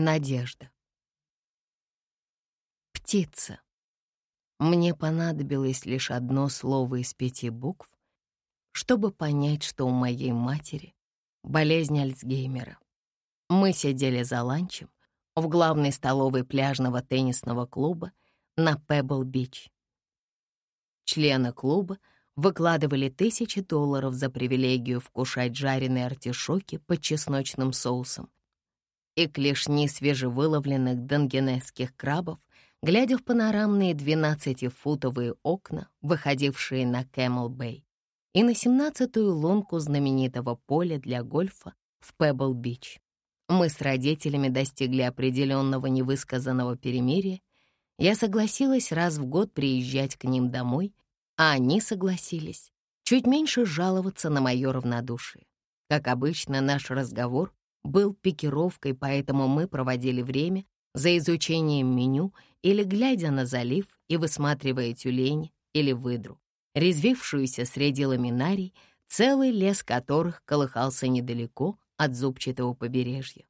Надежда. Птица. Мне понадобилось лишь одно слово из пяти букв, чтобы понять, что у моей матери болезнь Альцгеймера. Мы сидели за ланчем в главной столовой пляжного теннисного клуба на Пебл-Бич. Члены клуба выкладывали тысячи долларов за привилегию вкушать жареные артишоки под чесночным соусом и клешни свежевыловленных дандженесских крабов, глядя в панорамные 12-футовые окна, выходившие на Кармел-Бэй, и на 17-ю лунку знаменитого поля для гольфа в Пебл-Бич. Мы с родителями достигли определенного невысказанного перемирия. Я согласилась раз в год приезжать к ним домой, а они согласились чуть меньше жаловаться на мое равнодушие. Как обычно, наш разговор был пикировкой, поэтому мы проводили время за изучением меню или глядя на залив и высматривая тюлень или выдру, резвившуюся среди ламинарий, целый лес которых колыхался недалеко от зубчатого побережья.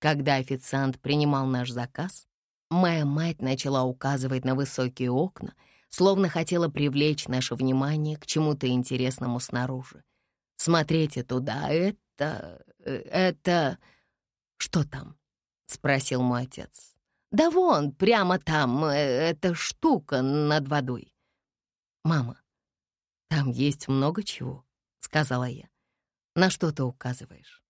Когда официант принимал наш заказ, моя мать начала указывать на высокие окна, словно хотела привлечь наше внимание к чему-то интересному снаружи. «Смотрите туда, это это... Э, это... Что там?» — спросил мой отец. «Да вон, прямо там, э, эта штука над водой». «Мама, там есть много чего», — сказала я. «На что ты указываешь?»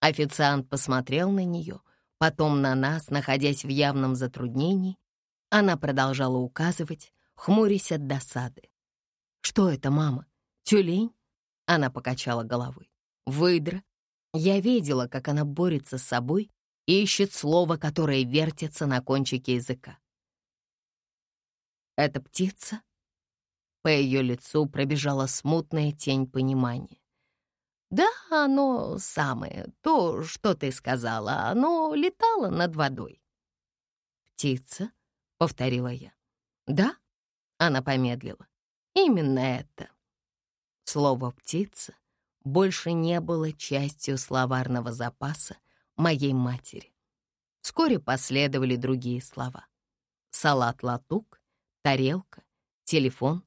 Официант посмотрел на нее, потом на нас, находясь в явном затруднении. Она продолжала указывать, хмурясь от досады. «Что это, мама? Тюлень?» Она покачала головой выдра. Я видела, как она борется с собой и ищет слово, которое вертится на кончике языка. «Это птица?» По ее лицу пробежала смутная тень понимания. «Да, оно самое, то, что ты сказала, оно летало над водой». «Птица?» — повторила я. «Да?» — она помедлила. «Именно это». Слово «птица» больше не было частью словарного запаса моей матери. Вскоре последовали другие слова. Салат-латук, тарелка, телефон.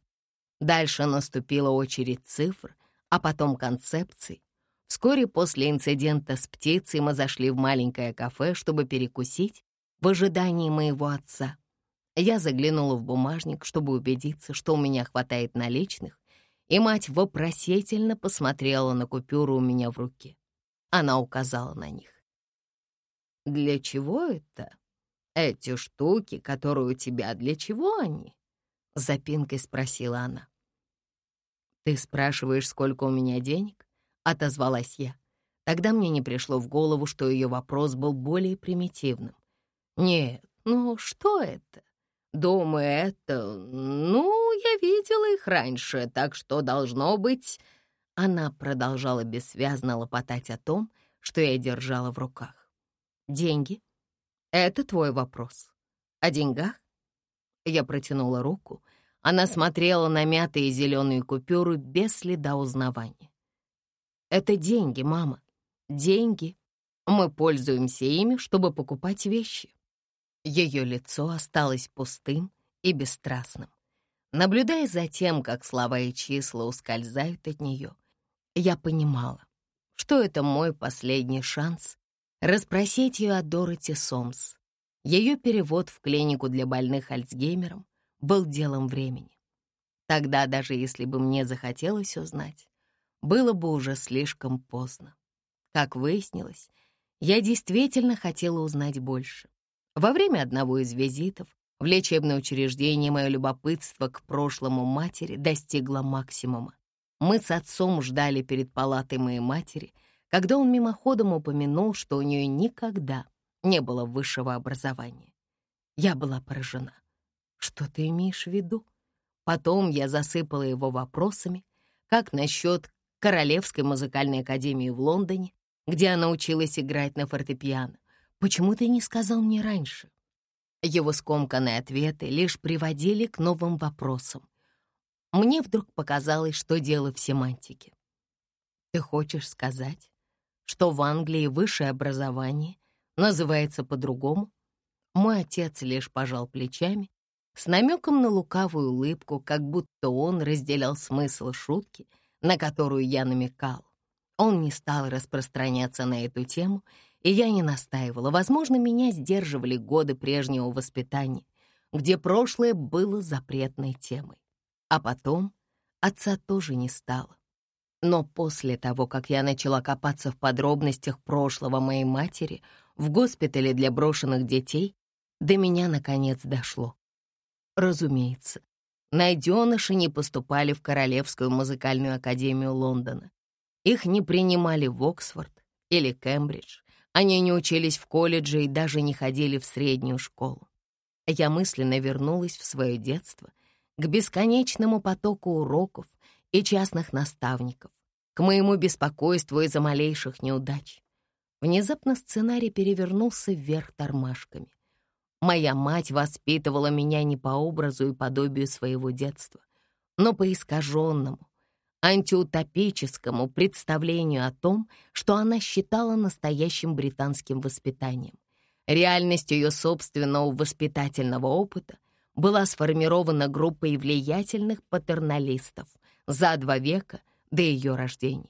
Дальше наступила очередь цифр, а потом концепций. Вскоре после инцидента с птицей мы зашли в маленькое кафе, чтобы перекусить в ожидании моего отца. Я заглянула в бумажник, чтобы убедиться, что у меня хватает наличных, и мать вопросительно посмотрела на купюру у меня в руке. Она указала на них. «Для чего это? Эти штуки, которые у тебя, для чего они?» — запинкой спросила она. «Ты спрашиваешь, сколько у меня денег?» — отозвалась я. Тогда мне не пришло в голову, что ее вопрос был более примитивным. «Нет, ну что это? Думаю, это... Ну, я видела их раньше, так что должно быть...» Она продолжала бессвязно лопотать о том, что я держала в руках. «Деньги? Это твой вопрос. О деньгах?» Я протянула руку. Она смотрела на мятые зеленые купюры без следа узнавания. «Это деньги, мама. Деньги. Мы пользуемся ими, чтобы покупать вещи. Ее лицо осталось пустым и бесстрастным. Наблюдая за тем, как слова и числа ускользают от нее, я понимала, что это мой последний шанс расспросить ее о Дороти Сомс. Ее перевод в клинику для больных Альцгеймером был делом времени. Тогда, даже если бы мне захотелось узнать, было бы уже слишком поздно. Как выяснилось, я действительно хотела узнать больше. Во время одного из визитов в лечебное учреждение мое любопытство к прошлому матери достигло максимума. Мы с отцом ждали перед палатой моей матери, когда он мимоходом упомянул, что у нее никогда не было высшего образования. Я была поражена. Что ты имеешь в виду? Потом я засыпала его вопросами, как насчет Королевской музыкальной академии в Лондоне, где она училась играть на фортепиано, Почему ты не сказал мне раньше?» Его скомканные ответы лишь приводили к новым вопросам. Мне вдруг показалось, что дело в семантике. «Ты хочешь сказать, что в Англии высшее образование называется по-другому, мой отец лишь пожал плечами, с намеком на лукавую улыбку, как будто он разделял смысл шутки, на которую я намекал. Он не стал распространяться на эту тему, и я не настаивала. Возможно, меня сдерживали годы прежнего воспитания, где прошлое было запретной темой. А потом отца тоже не стало. Но после того, как я начала копаться в подробностях прошлого моей матери в госпитале для брошенных детей, до меня наконец дошло. Разумеется, найденыши не поступали в Королевскую музыкальную академию Лондона. Их не принимали в Оксфорд или Кембридж. Они не учились в колледже и даже не ходили в среднюю школу. Я мысленно вернулась в свое детство, к бесконечному потоку уроков и частных наставников, к моему беспокойству из-за малейших неудач. Внезапно сценарий перевернулся вверх тормашками. Моя мать воспитывала меня не по образу и подобию своего детства, но по искаженному, антиутопическому представлению о том, что она считала настоящим британским воспитанием. Реальность ее собственного воспитательного опыта была сформирована группой влиятельных патерналистов за два века до ее рождения.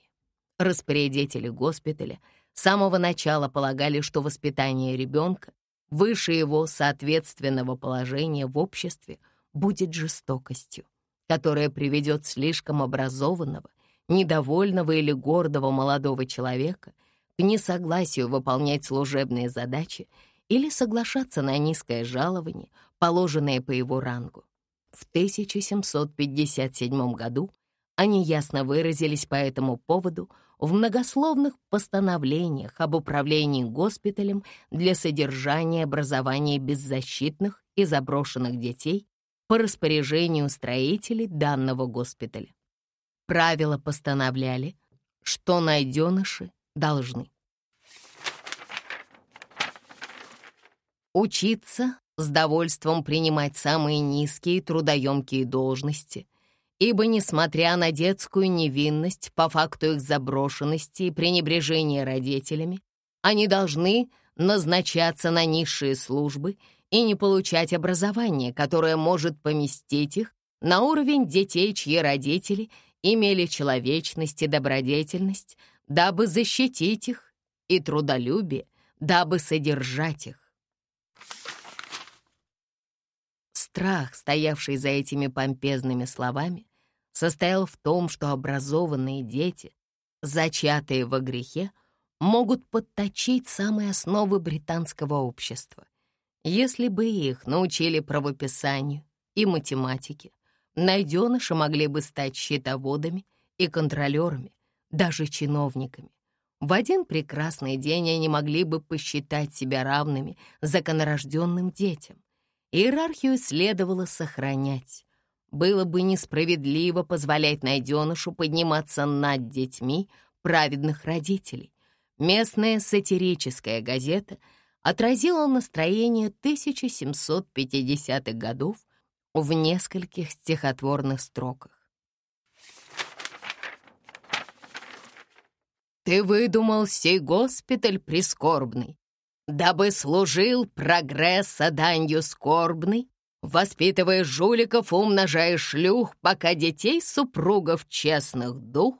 Распорядители госпиталя с самого начала полагали, что воспитание ребенка выше его соответственного положения в обществе будет жестокостью которая приведет слишком образованного, недовольного или гордого молодого человека к несогласию выполнять служебные задачи или соглашаться на низкое жалование, положенное по его рангу. В 1757 году они ясно выразились по этому поводу в многословных постановлениях об управлении госпиталем для содержания образования беззащитных и заброшенных детей по распоряжению строителей данного госпиталя. Правила постановляли, что найденыши должны учиться с довольством принимать самые низкие трудоемкие должности, ибо, несмотря на детскую невинность по факту их заброшенности и пренебрежения родителями, они должны назначаться на низшие службы и не получать образование, которое может поместить их на уровень детей, чьи родители имели человечность и добродетельность, дабы защитить их, и трудолюбие, дабы содержать их. Страх, стоявший за этими помпезными словами, состоял в том, что образованные дети, зачатые во грехе, могут подточить самые основы британского общества — если бы их научили правописанию и математике, найденыши могли бы стать счетоводами и контролерами, даже чиновниками. В один прекрасный день они могли бы посчитать себя равными законорожденным детям. Иерархию следовало сохранять. Было бы несправедливо позволять найденышу подниматься над детьми праведных родителей. Местная сатирическая газета — отразила настроение 1750-х годов в нескольких стихотворных строках. Ты выдумал сей госпиталь прискорбный, Дабы служил прогресса данью скорбной, Воспитывая жуликов, умножая шлюх, Пока детей супругов честных дух,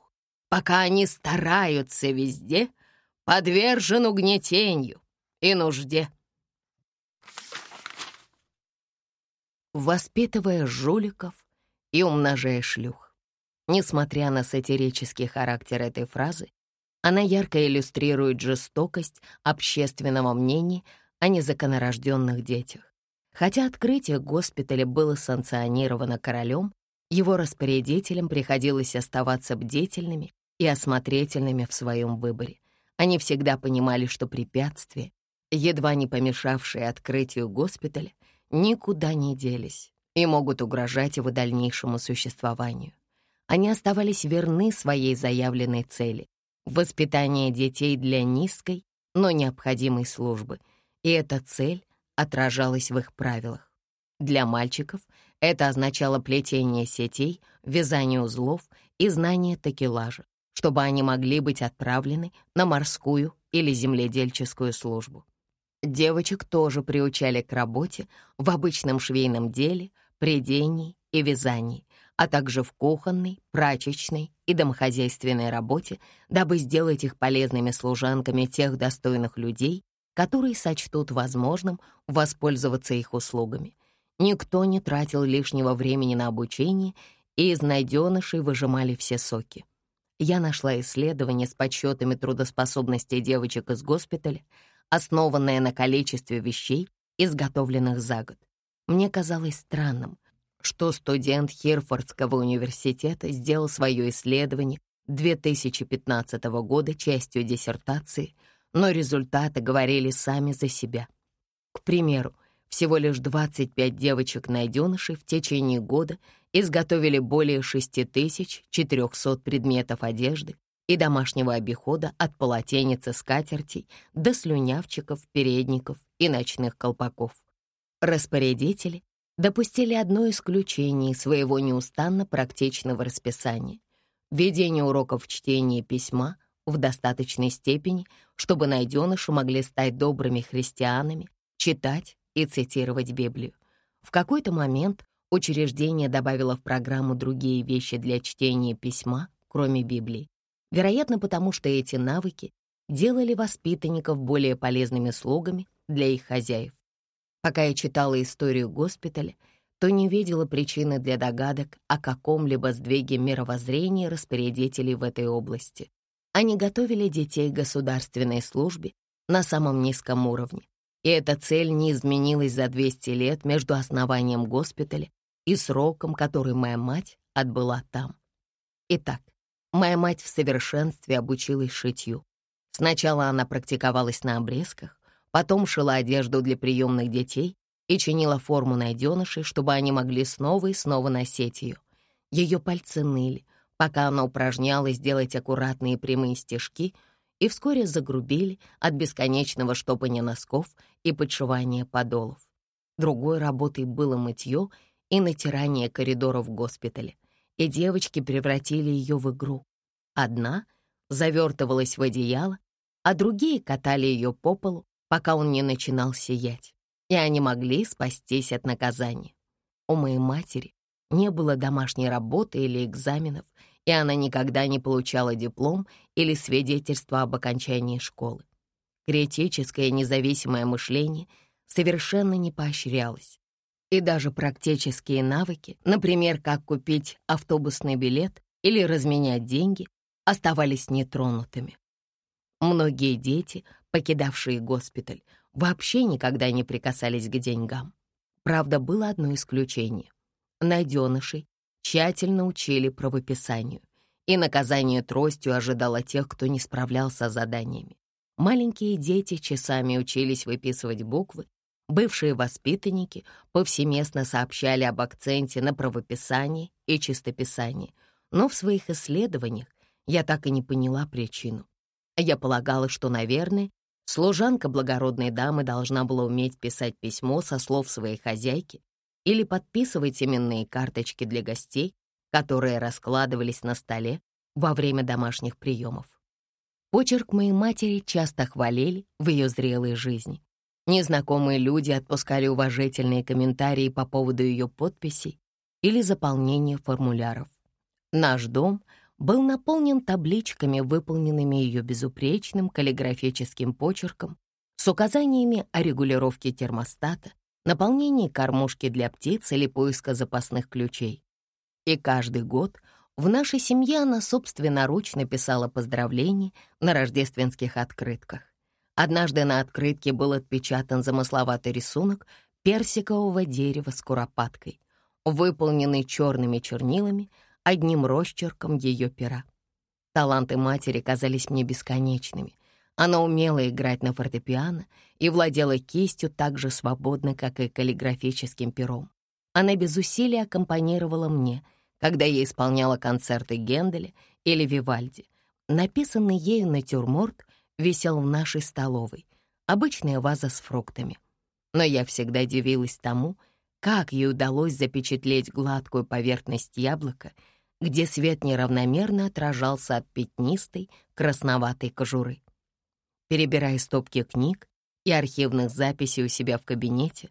Пока они стараются везде, Подвержен угнетению, и нужде. Воспитывая жуликов и умножая шлюх. Несмотря на сатирический характер этой фразы, она ярко иллюстрирует жестокость общественного мнения о незаконорожденных детях. Хотя открытие госпиталя было санкционировано королем, его распорядителям приходилось оставаться бдительными и осмотрительными в своем выборе. Они всегда понимали, что препятствия едва не помешавшие открытию госпиталя, никуда не делись и могут угрожать его дальнейшему существованию. Они оставались верны своей заявленной цели — воспитание детей для низкой, но необходимой службы, и эта цель отражалась в их правилах. Для мальчиков это означало плетение сетей, вязание узлов и знание такелажа, чтобы они могли быть отправлены на морскую или земледельческую службу. Девочек тоже приучали к работе в обычном швейном деле, придении и вязании, а также в кухонной, прачечной и домохозяйственной работе, дабы сделать их полезными служанками тех достойных людей, которые сочтут возможным воспользоваться их услугами. Никто не тратил лишнего времени на обучение, и из найденышей выжимали все соки. Я нашла исследование с подсчетами трудоспособности девочек из госпиталя, основанное на количестве вещей, изготовленных за год. Мне казалось странным, что студент Хирфордского университета сделал свое исследование 2015 года частью диссертации, но результаты говорили сами за себя. К примеру, всего лишь 25 девочек-найденышей в течение года изготовили более 6400 предметов одежды и домашнего обихода от полотенец и скатертей до слюнявчиков, передников и ночных колпаков. Распорядители допустили одно исключение своего неустанно практичного расписания — ведение уроков чтения письма в достаточной степени, чтобы найденыши могли стать добрыми христианами, читать и цитировать Библию. В какой-то момент учреждение добавило в программу другие вещи для чтения письма, кроме Библии. Вероятно, потому что эти навыки делали воспитанников более полезными слугами для их хозяев. Пока я читала историю госпиталя, то не видела причины для догадок о каком-либо сдвиге мировоззрения распорядителей в этой области. Они готовили детей к государственной службе на самом низком уровне, и эта цель не изменилась за 200 лет между основанием госпиталя и сроком, который моя мать отбыла там. Итак, моя мать в совершенстве обучилась шитью. Сначала она практиковалась на обрезках, потом шила одежду для приемных детей и чинила форму найденышей, чтобы они могли снова и снова носить ее. Ее пальцы ныли, пока она упражнялась делать аккуратные прямые стежки — и вскоре загрубели от бесконечного штопания носков и подшивания подолов. Другой работой было мытье и натирание коридоров в госпитале, и девочки превратили ее в игру. Одна завертывалась в одеяло, а другие катали ее по полу, пока он не начинал сиять, и они могли спастись от наказания. У моей матери не было домашней работы или экзаменов, и она никогда не получала диплом или свидетельство об окончании школы. Критическое независимое мышление совершенно не поощрялось. И даже практические навыки, например, как купить автобусный билет или разменять деньги, оставались нетронутыми. Многие дети, покидавшие госпиталь, вообще никогда не прикасались к деньгам. Правда, было одно исключение. Найденышей тщательно учили правописанию, и наказание тростью ожидало тех, кто не справлялся с заданиями. Маленькие дети часами учились выписывать буквы, бывшие воспитанники повсеместно сообщали об акценте на правописании и чистописании, но в своих исследованиях я так и не поняла причину. Я полагала, что, наверное, служанка благородной дамы должна была уметь писать письмо со слов своей хозяйки или подписывать именные карточки для гостей, которые раскладывались на столе во время домашних приемов. Почерк моей матери часто хвалили в ее зрелой жизни. Незнакомые люди отпускали уважительные комментарии по поводу ее подписей или заполнения формуляров. Наш дом был наполнен табличками, выполненными ее безупречным каллиграфическим почерком, с указаниями о регулировке термостата, наполнении кормушки для птиц или поиска запасных ключей. И каждый год в нашей семье она собственноручно писала поздравления на рождественских открытках. Однажды на открытке был отпечатан замысловатый рисунок персикового дерева с куропаткой, выполненный черными чернилами, одним росчерком ее пера. Таланты матери казались мне бесконечными. Она умела играть на фортепиано и владела кистью так же свободно, как и каллиграфическим пером. Она без усилий аккомпанировала мне, когда я исполняла концерты Генделя или Вивальди. Написанный ею натюрморт висел в нашей столовой, обычная ваза с фруктами. Но я всегда дивилась тому, как ей удалось запечатлеть гладкую поверхность яблока, где свет неравномерно отражался от пятнистой, красноватой кожуры. Перебирая стопки книг и архивных записей у себя в кабинете,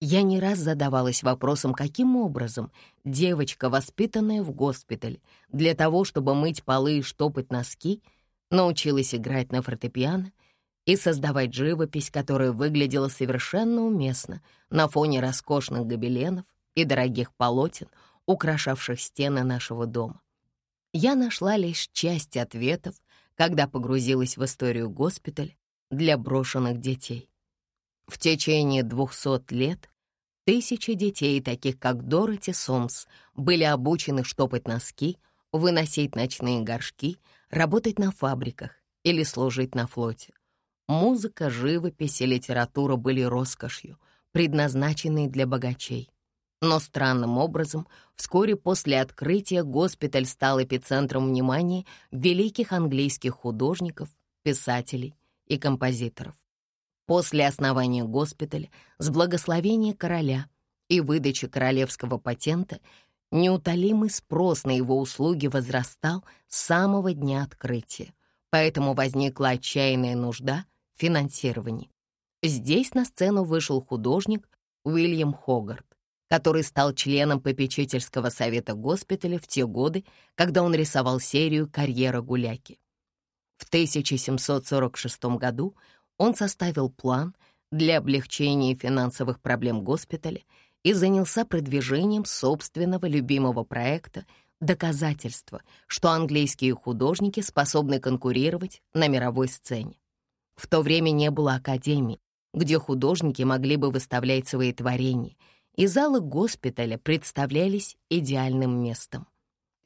я не раз задавалась вопросом, каким образом девочка, воспитанная в госпитале, для того, чтобы мыть полы и штопать носки, научилась играть на фортепиано и создавать живопись, которая выглядела совершенно уместно на фоне роскошных гобеленов и дорогих полотен, украшавших стены нашего дома. Я нашла лишь часть ответов, когда погрузилась в историю госпиталя для брошенных детей. В течение двухсот лет тысячи детей, таких как Дороти Сомс, были обучены штопать носки, выносить ночные горшки, работать на фабриках или служить на флоте. Музыка, живопись и литература были роскошью, предназначенной для богачей. Но странным образом, вскоре после открытия госпиталь стал эпицентром внимания великих английских художников, писателей и композиторов. После основания госпиталя, с благословения короля и выдачи королевского патента, неутолимый спрос на его услуги возрастал с самого дня открытия, поэтому возникла отчаянная нужда в финансировании. Здесь на сцену вышел художник Уильям Хогарт, который стал членом попечительского совета госпиталя в те годы, когда он рисовал серию «Карьера гуляки». В 1746 году он составил план для облегчения финансовых проблем госпиталя и занялся продвижением собственного любимого проекта «Доказательство, что английские художники способны конкурировать на мировой сцене». В то время не было академий, где художники могли бы выставлять свои творения, и залы госпиталя представлялись идеальным местом.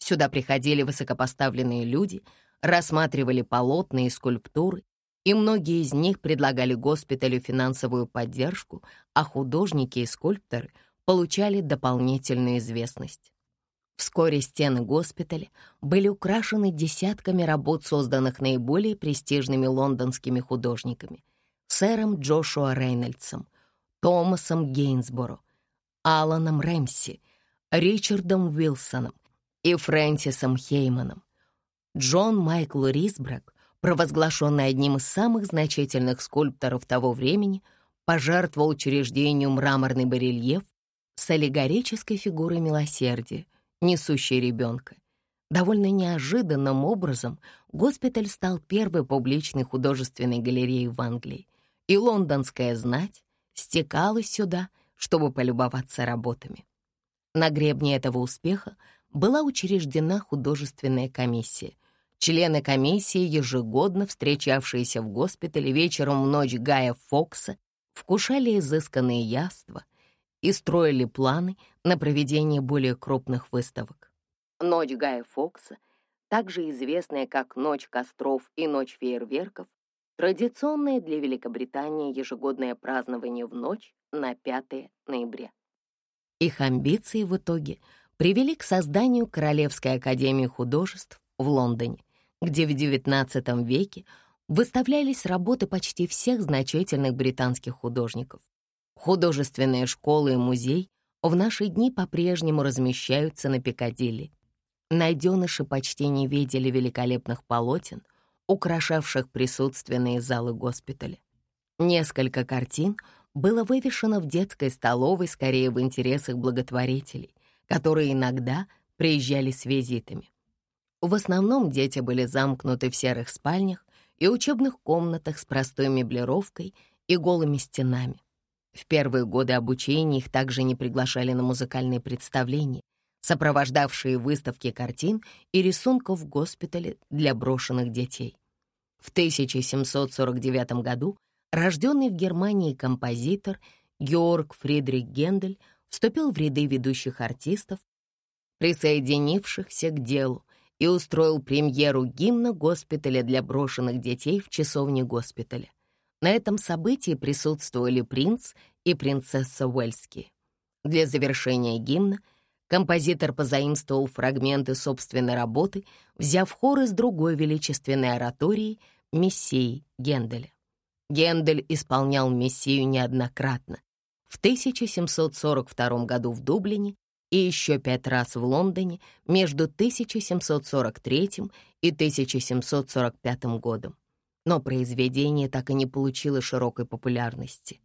Сюда приходили высокопоставленные люди, рассматривали полотна и скульптуры и многие из них предлагали госпиталю финансовую поддержку, а художники и скульпторы получали дополнительную известность. Вскоре стены госпиталя были украшены десятками работ, созданных наиболее престижными лондонскими художниками — сэром Джошуа Рейнольдсом, Томасом Гейнсборо, Аланом Рэмси, Ричардом Уилсоном и Фрэнсисом Хейманом. Джон Майкл Рисбрак провозглашенный одним из самых значительных скульпторов того времени, пожертвовал учреждению мраморный барельеф с аллегорической фигурой милосердия, несущей ребенка. Довольно неожиданным образом госпиталь стал первой публичной художественной галереей в Англии, и лондонская знать стекалась сюда, чтобы полюбоваться работами. На гребне этого успеха была учреждена художественная комиссия, Члены комиссии, ежегодно встречавшиеся в госпитале вечером в ночь Гая Фокса, вкушали изысканные яства и строили планы на проведение более крупных выставок. Ночь Гая Фокса, также известная как Ночь костров и Ночь фейерверков, традиционное для Великобритании ежегодное празднование в ночь на 5 ноября. Их амбиции в итоге привели к созданию Королевской академии художеств в Лондоне, где в XIX веке выставлялись работы почти всех значительных британских художников. Художественные школы и музей в наши дни по-прежнему размещаются на Пикадилли. Найденыши почти не видели великолепных полотен, украшавших присутственные залы госпиталя. Несколько картин было вывешено в детской столовой скорее в интересах благотворителей, которые иногда приезжали с визитами. В основном дети были замкнуты в серых спальнях и учебных комнатах с простой меблировкой и голыми стенами. В первые годы обучения их также не приглашали на музыкальные представления, сопровождавшие выставки картин и рисунков в госпитале для брошенных детей. В 1749 году рожденный в Германии композитор Георг Фридрих Гендель вступил в ряды ведущих артистов, присоединившихся к делу, и устроил премьеру гимна госпиталя для брошенных детей в часовне госпиталя. На этом событии присутствовали принц и принцесса Уэльские. Для завершения гимна композитор позаимствовал фрагменты собственной работы, взяв хор из другой величественной оратории «Мессии» Генделя. Гендель исполнял «Мессию» неоднократно. В 1742 году в Дублине и еще пять раз в Лондоне между 1743 и 1745 годом. Но произведение так и не получило широкой популярности.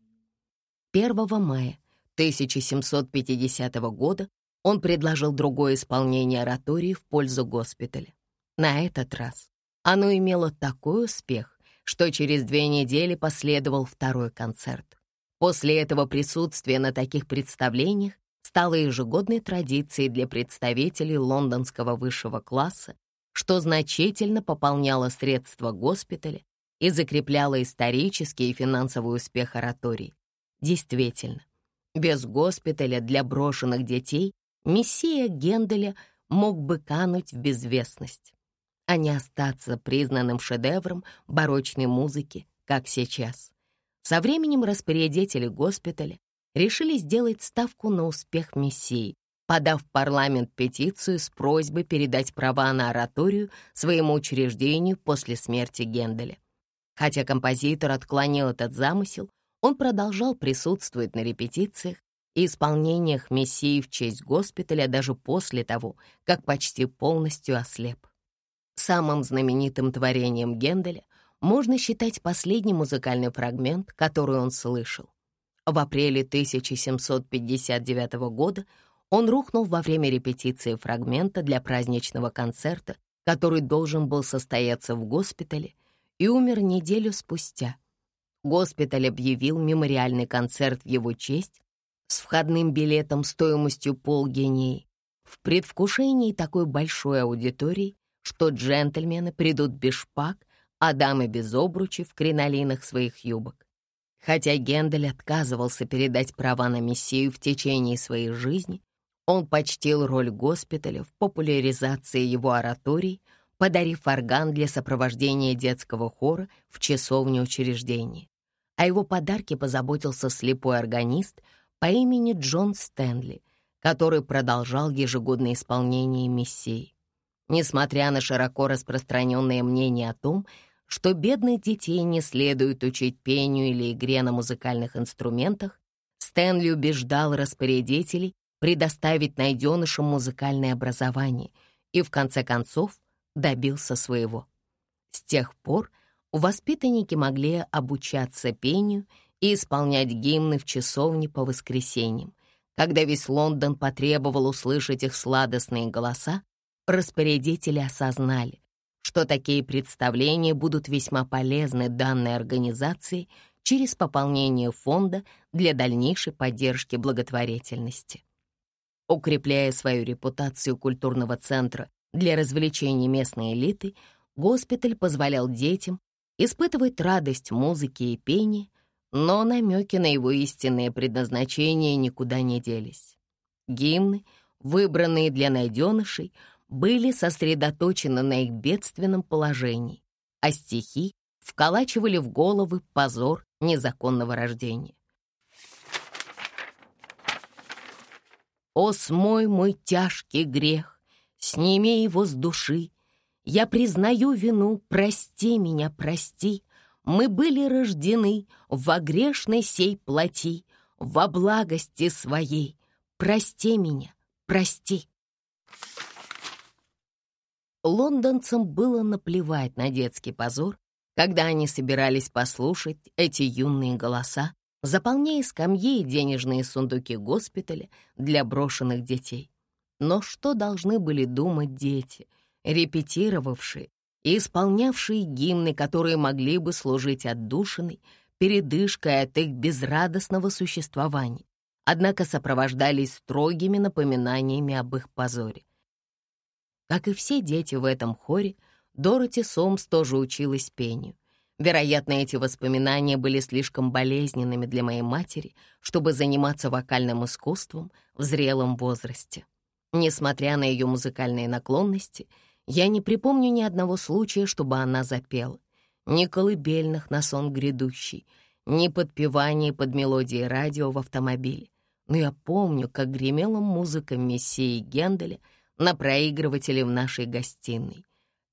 1 мая 1750 года он предложил другое исполнение оратории в пользу госпиталя. На этот раз оно имело такой успех, что через две недели последовал второй концерт. После этого присутствие на таких представлениях стало ежегодной традицией для представителей лондонского высшего класса, что значительно пополняло средства госпиталя и закрепляло исторический и финансовый успех ораторий. Действительно, без госпиталя для брошенных детей мессия Генделя мог бы кануть в безвестность а не остаться признанным шедевром барочной музыки, как сейчас. Со временем распорядители госпиталя решили сделать ставку на успех Мессии, подав в парламент петицию с просьбой передать права на ораторию своему учреждению после смерти Генделя. Хотя композитор отклонил этот замысел, он продолжал присутствовать на репетициях и исполнениях Мессии в честь госпиталя даже после того, как почти полностью ослеп. Самым знаменитым творением Генделя можно считать последний музыкальный фрагмент, который он слышал. В апреле 1759 года он рухнул во время репетиции фрагмента для праздничного концерта, который должен был состояться в госпитале, и умер неделю спустя. Госпиталь объявил мемориальный концерт в его честь с входным билетом стоимостью полгеней. В предвкушении такой большой аудитории что джентльмены придут без шпаг, а дамы без обручи в кринолинах своих юбок. Хотя Гендель отказывался передать права на Мессию в течение своей жизни, он почтил роль госпиталя в популяризации его ораторий, подарив орган для сопровождения детского хора в часовне учреждения. О его подарке позаботился слепой органист по имени Джон Стэнли, который продолжал ежегодное исполнение Мессии. Несмотря на широко распространенное мнение о том, что бедных детей не следует учить пению или игре на музыкальных инструментах, Стэнли убеждал распорядителей предоставить найденышам музыкальное образование и, в конце концов, добился своего. С тех пор воспитанники могли обучаться пению и исполнять гимны в часовне по воскресеньям. Когда весь Лондон потребовал услышать их сладостные голоса, распорядители осознали, что такие представления будут весьма полезны данной организации через пополнение фонда для дальнейшей поддержки благотворительности. Укрепляя свою репутацию культурного центра для развлечений местной элиты, госпиталь позволял детям испытывать радость музыки и пения, но намеки на его истинное предназначение никуда не делись. Гимны, выбранные для найденышей, были сосредоточены на их бедственном положении, а стихи вколачивали в головы позор незаконного рождения. «О, смой мой тяжкий грех, сними его с души, я признаю вину, прости меня, прости, мы были рождены во грешной сей плоти, во благости своей, прости меня, прости». Лондонцам было наплевать на детский позор, когда они собирались послушать эти юные голоса, заполняя скамьи и денежные сундуки госпиталя для брошенных детей. Но что должны были думать дети, репетировавшие и исполнявшие гимны, которые могли бы служить отдушиной, передышкой от их безрадостного существования, однако сопровождались строгими напоминаниями об их позоре. Как и все дети в этом хоре, Дороти Сомс тоже училась пению. Вероятно, эти воспоминания были слишком болезненными для моей матери, чтобы заниматься вокальным искусством в зрелом возрасте. Несмотря на ее музыкальные наклонности, я не припомню ни одного случая, чтобы она запела. Ни колыбельных на сон грядущий, ни подпеваний под мелодии радио в автомобиле. Но я помню, как гремела музыка Мессии Генделя — на проигрывателе в нашей гостиной.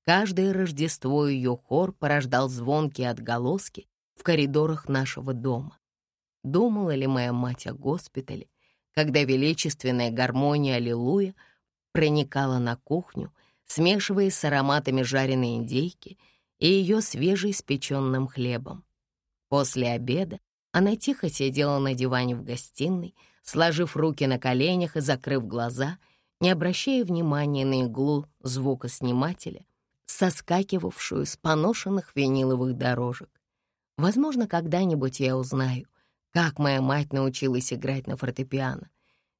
Каждое Рождество ее хор порождал звонкие отголоски в коридорах нашего дома. Думала ли моя мать о госпитале, когда величественная гармония «Аллилуйя» проникала на кухню, смешиваясь с ароматами жареной индейки и ее свежеиспеченным хлебом. После обеда она тихо сидела на диване в гостиной, сложив руки на коленях и закрыв глаза, не обращая внимания на иглу звукоснимателя, соскакивавшую с поношенных виниловых дорожек. Возможно, когда-нибудь я узнаю, как моя мать научилась играть на фортепиано.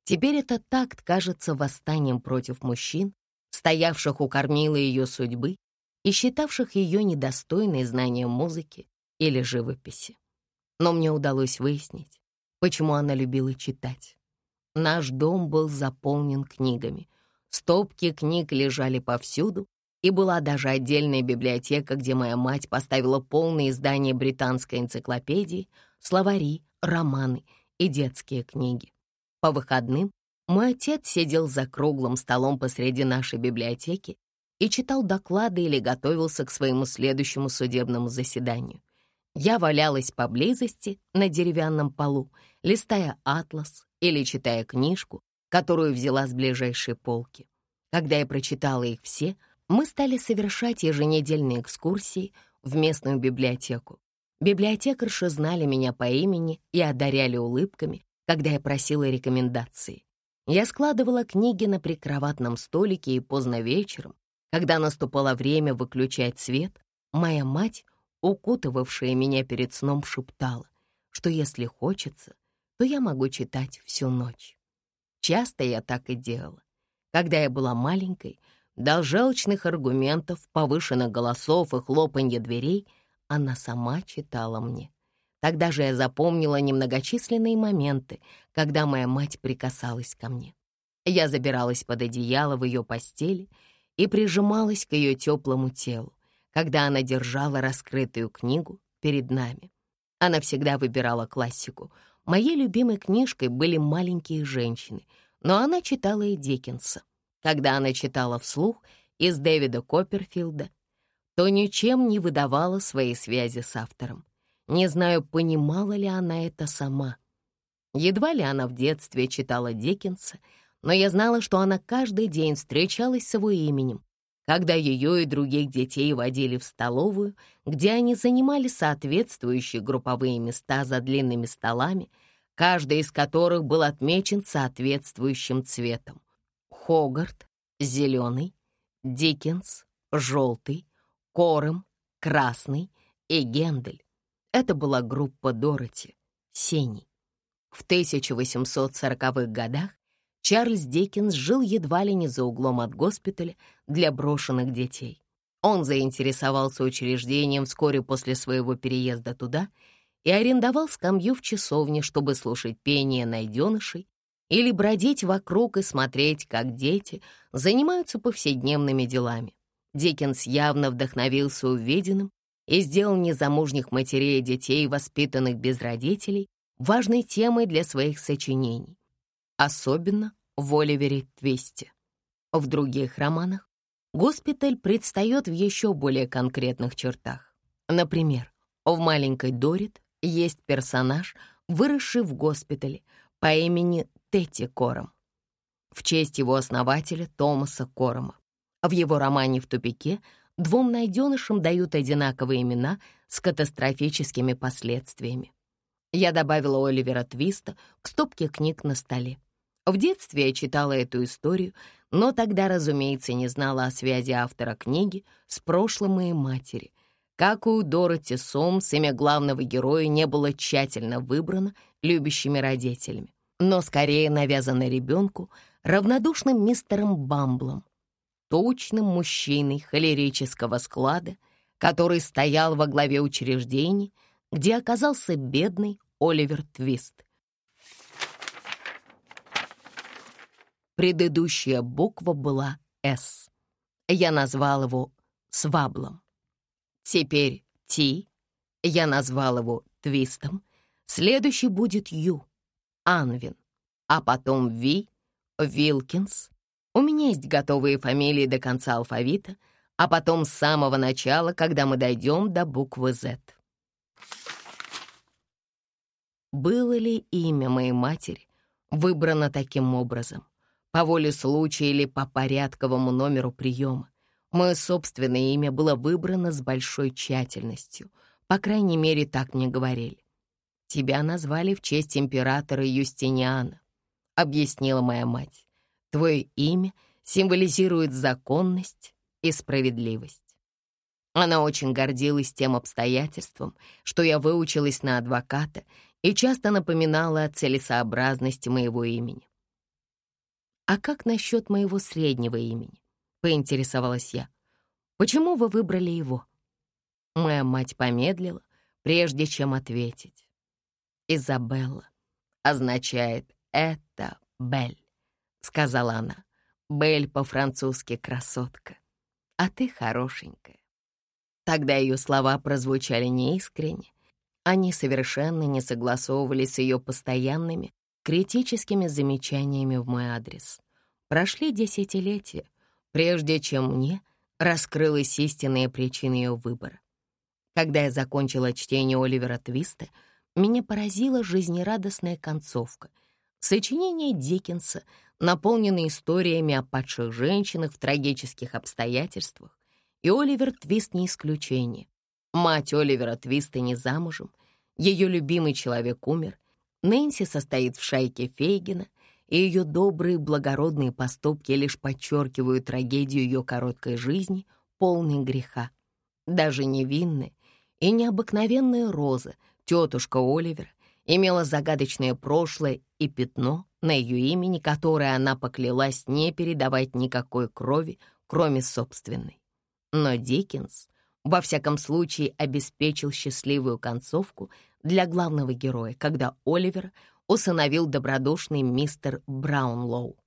Теперь этот такт кажется восстанием против мужчин, стоявших у кормила ее судьбы и считавших ее недостойной знания музыки или живописи. Но мне удалось выяснить, почему она любила читать. Наш дом был заполнен книгами. Стопки книг лежали повсюду, и была даже отдельная библиотека, где моя мать поставила полное издание британской энциклопедии, словари, романы и детские книги. По выходным мой отец сидел за круглым столом посреди нашей библиотеки и читал доклады или готовился к своему следующему судебному заседанию. Я валялась поблизости на деревянном полу, листая атлас или читая книжку, которую взяла с ближайшей полки. Когда я прочитала их все, мы стали совершать еженедельные экскурсии в местную библиотеку. Библиотекарши знали меня по имени и одаряли улыбками, когда я просила рекомендации. Я складывала книги на прикроватном столике и поздно вечером, когда наступало время выключать свет, моя мать, укутывавшая меня перед сном, шептала, что если хочется, то я могу читать всю ночь. Часто я так и делала. Когда я была маленькой, до желчных аргументов, повышенных голосов и хлопанья дверей — она сама читала мне. Тогда же я запомнила немногочисленные моменты, когда моя мать прикасалась ко мне. Я забиралась под одеяло в ее постели и прижималась к ее теплому телу, когда она держала раскрытую книгу перед нами. Она всегда выбирала классику. Моей любимой книжкой были «Маленькие женщины», но она читала и Диккенса. Когда она читала вслух из Дэвида Копперфилда то ничем не выдавала своей связи с автором. Не знаю, понимала ли она это сама. Едва ли она в детстве читала Диккенса, но я знала, что она каждый день встречалась с его именем, когда ее и других детей водили в столовую, где они занимали соответствующие групповые места за длинными столами, каждый из которых был отмечен соответствующим цветом. Хогарт — зеленый, Диккенс — желтый, Корем, Красный и Гендель. Это была группа Дороти, Сений. В 1840-х годах Чарльз Диккенс жил едва ли не за углом от госпиталя для брошенных детей. Он заинтересовался учреждением вскоре после своего переезда туда и арендовал скамью в часовне, чтобы слушать пение найденышей или бродить вокруг и смотреть, как дети занимаются повседневными делами. Диккенс явно вдохновился увиденным и сделал незамужних матерей и детей, воспитанных без родителей, важной темой для своих сочинений, особенно в Оливере Твисте. В других романах госпиталь предстает в еще более конкретных чертах. Например, в «Маленькой Дорит» есть персонаж, выросший в госпитале по имени Тетти Кором, в честь его основателя Томаса Корома. В его романе «В тупике» двум найденышам дают одинаковые имена с катастрофическими последствиями. Я добавила Оливера Твиста к стопке книг на столе. В детстве я читала эту историю, но тогда, разумеется, не знала о связи автора книги с прошлым моей матери. Как и у Дороти Сомс, имя главного героя не было тщательно выбрано любящими родителями, но скорее навязано ребенку равнодушным мистером Бамблом, тучным мужчиной холерического склада, который стоял во главе учреждений, где оказался бедный Оливер Твист. Предыдущая буква была «С». Я назвал его Сваблом. Теперь «Ти». Я назвал его Твистом. Следующий будет «Ю» — Анвин. А потом «Ви» — Вилкинс. У меня есть готовые фамилии до конца алфавита, а потом с самого начала, когда мы дойдем до буквы «З». Было ли имя моей матери выбрано таким образом, по воле случая или по порядковому номеру приема. Мое собственное имя было выбрано с большой тщательностью, по крайней мере, так мне говорили. Тебя назвали в честь императора Юстиниана, объяснила моя мать. Твое имя символизирует законность и справедливость. Она очень гордилась тем обстоятельством, что я выучилась на адвоката и часто напоминала о целесообразности моего имени. «А как насчет моего среднего имени?» — поинтересовалась я. «Почему вы выбрали его?» Моя мать помедлила, прежде чем ответить. «Изабелла означает «это Бель», — сказала она. «Бель по-французски красотка, а ты хорошенькая». Тогда ее слова прозвучали неискренне. Они совершенно не согласовывались с ее постоянными критическими замечаниями в мой адрес. Прошли десятилетия, прежде чем мне раскрылась истинная причина ее выбора. Когда я закончила чтение Оливера Твиста, меня поразила жизнерадостная концовка. Сочинение Диккенса, наполненное историями о падших женщинах в трагических обстоятельствах, и Оливер Твист не исключение. Мать Оливера Твиста не замужем, ее любимый человек умер, Нэнси состоит в шайке Фейгина, и ее добрые благородные поступки лишь подчеркивают трагедию ее короткой жизни, полной греха. Даже невинная и необыкновенная Роза, тетушка Оливера, имела загадочное прошлое и пятно на ее имени, которое она поклялась не передавать никакой крови, кроме собственной. Но Диккенс, во всяком случае, обеспечил счастливую концовку для главного героя, когда Оливер усыновил добродушный мистер Браунлоу.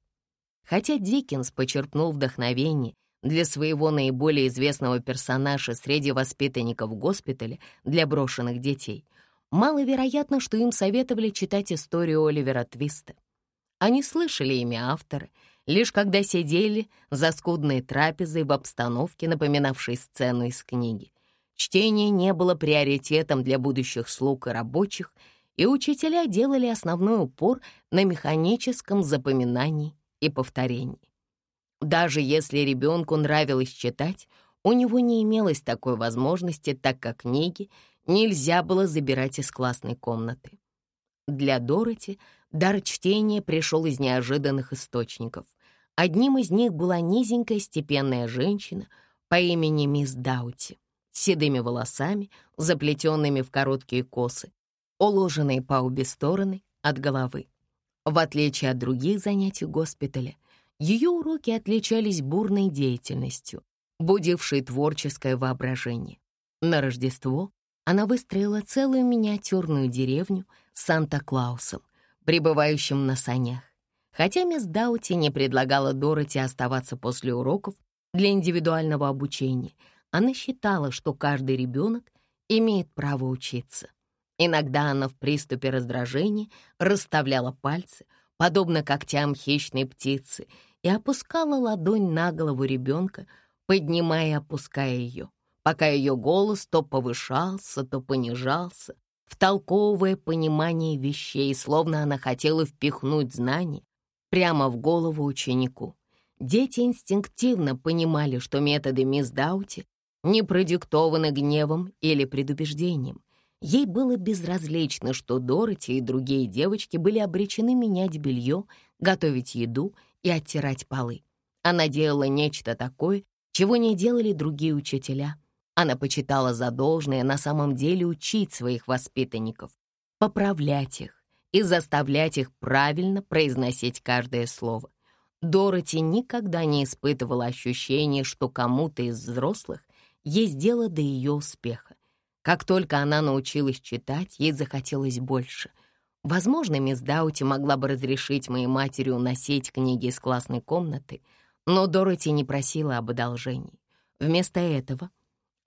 Хотя Диккенс почерпнул вдохновение для своего наиболее известного персонажа среди воспитанников госпиталя для брошенных детей, маловероятно, что им советовали читать историю Оливера Твиста. Они слышали имя автора — лишь когда сидели за скудной трапезой в обстановке, напоминавшей сцену из книги. Чтение не было приоритетом для будущих слуг и рабочих, и учителя делали основной упор на механическом запоминании и повторении. Даже если ребенку нравилось читать, у него не имелось такой возможности, так как книги нельзя было забирать из классной комнаты. Для Дороти дар чтения пришел из неожиданных источников. Одним из них была низенькая степенная женщина по имени мисс Даути, с седыми волосами, заплетенными в короткие косы, уложенные по обе стороны от головы. В отличие от других занятий госпиталя, ее уроки отличались бурной деятельностью, будившей творческое воображение. На Рождество она выстроила целую миниатюрную деревню с Санта-Клаусом, пребывающим на санях. Хотя мисс Даути не предлагала Дороти оставаться после уроков для индивидуального обучения, она считала, что каждый ребенок имеет право учиться. Иногда она в приступе раздражения расставляла пальцы, подобно когтям хищной птицы, и опускала ладонь на голову ребенка, поднимая и опуская ее, пока ее голос то повышался, то понижался, втолковывая понимание вещей, словно она хотела впихнуть знания прямо в голову ученику. Дети инстинктивно понимали, что методы мисс Даути не продиктованы гневом или предубеждением. Ей было безразлично, что Дороти и другие девочки были обречены менять белье, готовить еду и оттирать полы. Она делала нечто такое, чего не делали другие учителя. Она почитала за должное на самом деле учить своих воспитанников, поправлять их, и заставлять их правильно произносить каждое слово. Дороти никогда не испытывала ощущения, что кому-то из взрослых есть дело до ее успеха. Как только она научилась читать, ей захотелось больше. Возможно, мисс Даути могла бы разрешить моей матери уносить книги из классной комнаты, но Дороти не просила об одолжении. Вместо этого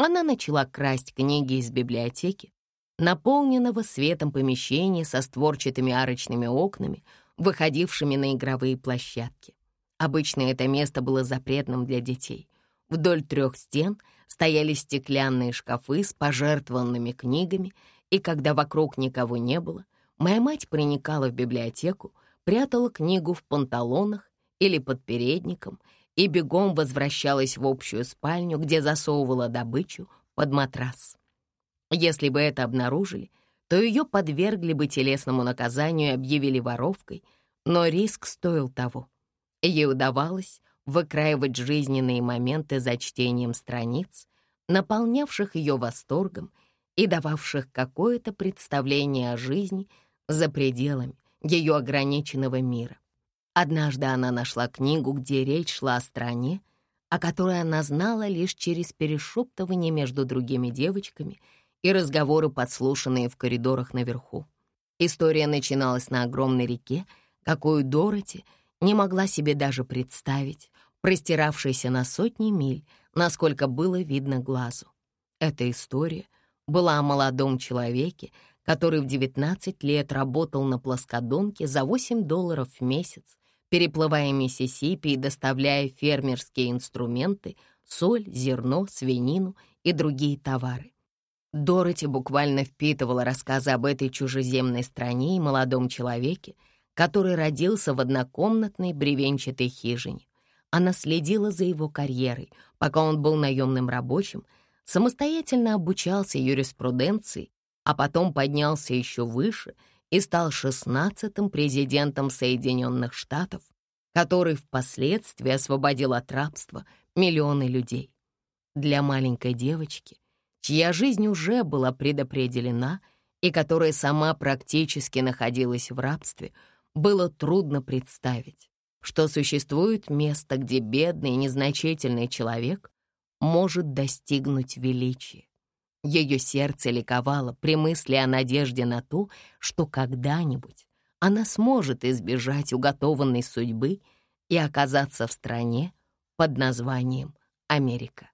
она начала красть книги из библиотеки, наполненного светом помещения со створчатыми арочными окнами, выходившими на игровые площадки. Обычно это место было запретным для детей. Вдоль трех стен стояли стеклянные шкафы с пожертвованными книгами, и когда вокруг никого не было, моя мать проникала в библиотеку, прятала книгу в панталонах или под передником и бегом возвращалась в общую спальню, где засовывала добычу под матрас. Если бы это обнаружили, то ее подвергли бы телесному наказанию и объявили воровкой, но риск стоил того. Ей удавалось выкраивать жизненные моменты за чтением страниц, наполнявших ее восторгом и дававших какое-то представление о жизни за пределами ее ограниченного мира. Однажды она нашла книгу, где речь шла о стране, о которой она знала лишь через перешептывание между другими девочками и разговоры, подслушанные в коридорах наверху. История начиналась на огромной реке, какую Дороти не могла себе даже представить, простиравшейся на сотни миль, насколько было видно глазу. Эта история была о молодом человеке, который в 19 лет работал на плоскодонке за 8 долларов в месяц, переплывая Миссисипи и доставляя фермерские инструменты, соль, зерно, свинину и другие товары. Дороти буквально впитывала рассказы об этой чужеземной стране и молодом человеке, который родился в однокомнатной бревенчатой хижине. Она следила за его карьерой, пока он был наемным рабочим, самостоятельно обучался юриспруденции, а потом поднялся еще выше и стал шестнадцатым президентом Соединенных Штатов, который впоследствии освободил от рабства миллионы людей. Для маленькой девочки, чья жизнь уже была предопределена и которая сама практически находилась в рабстве, было трудно представить, что существует место, где бедный и незначительный человек может достигнуть величия. Ее сердце ликовало при мысли о надежде на то, что когда-нибудь она сможет избежать уготованной судьбы и оказаться в стране под названием Америка.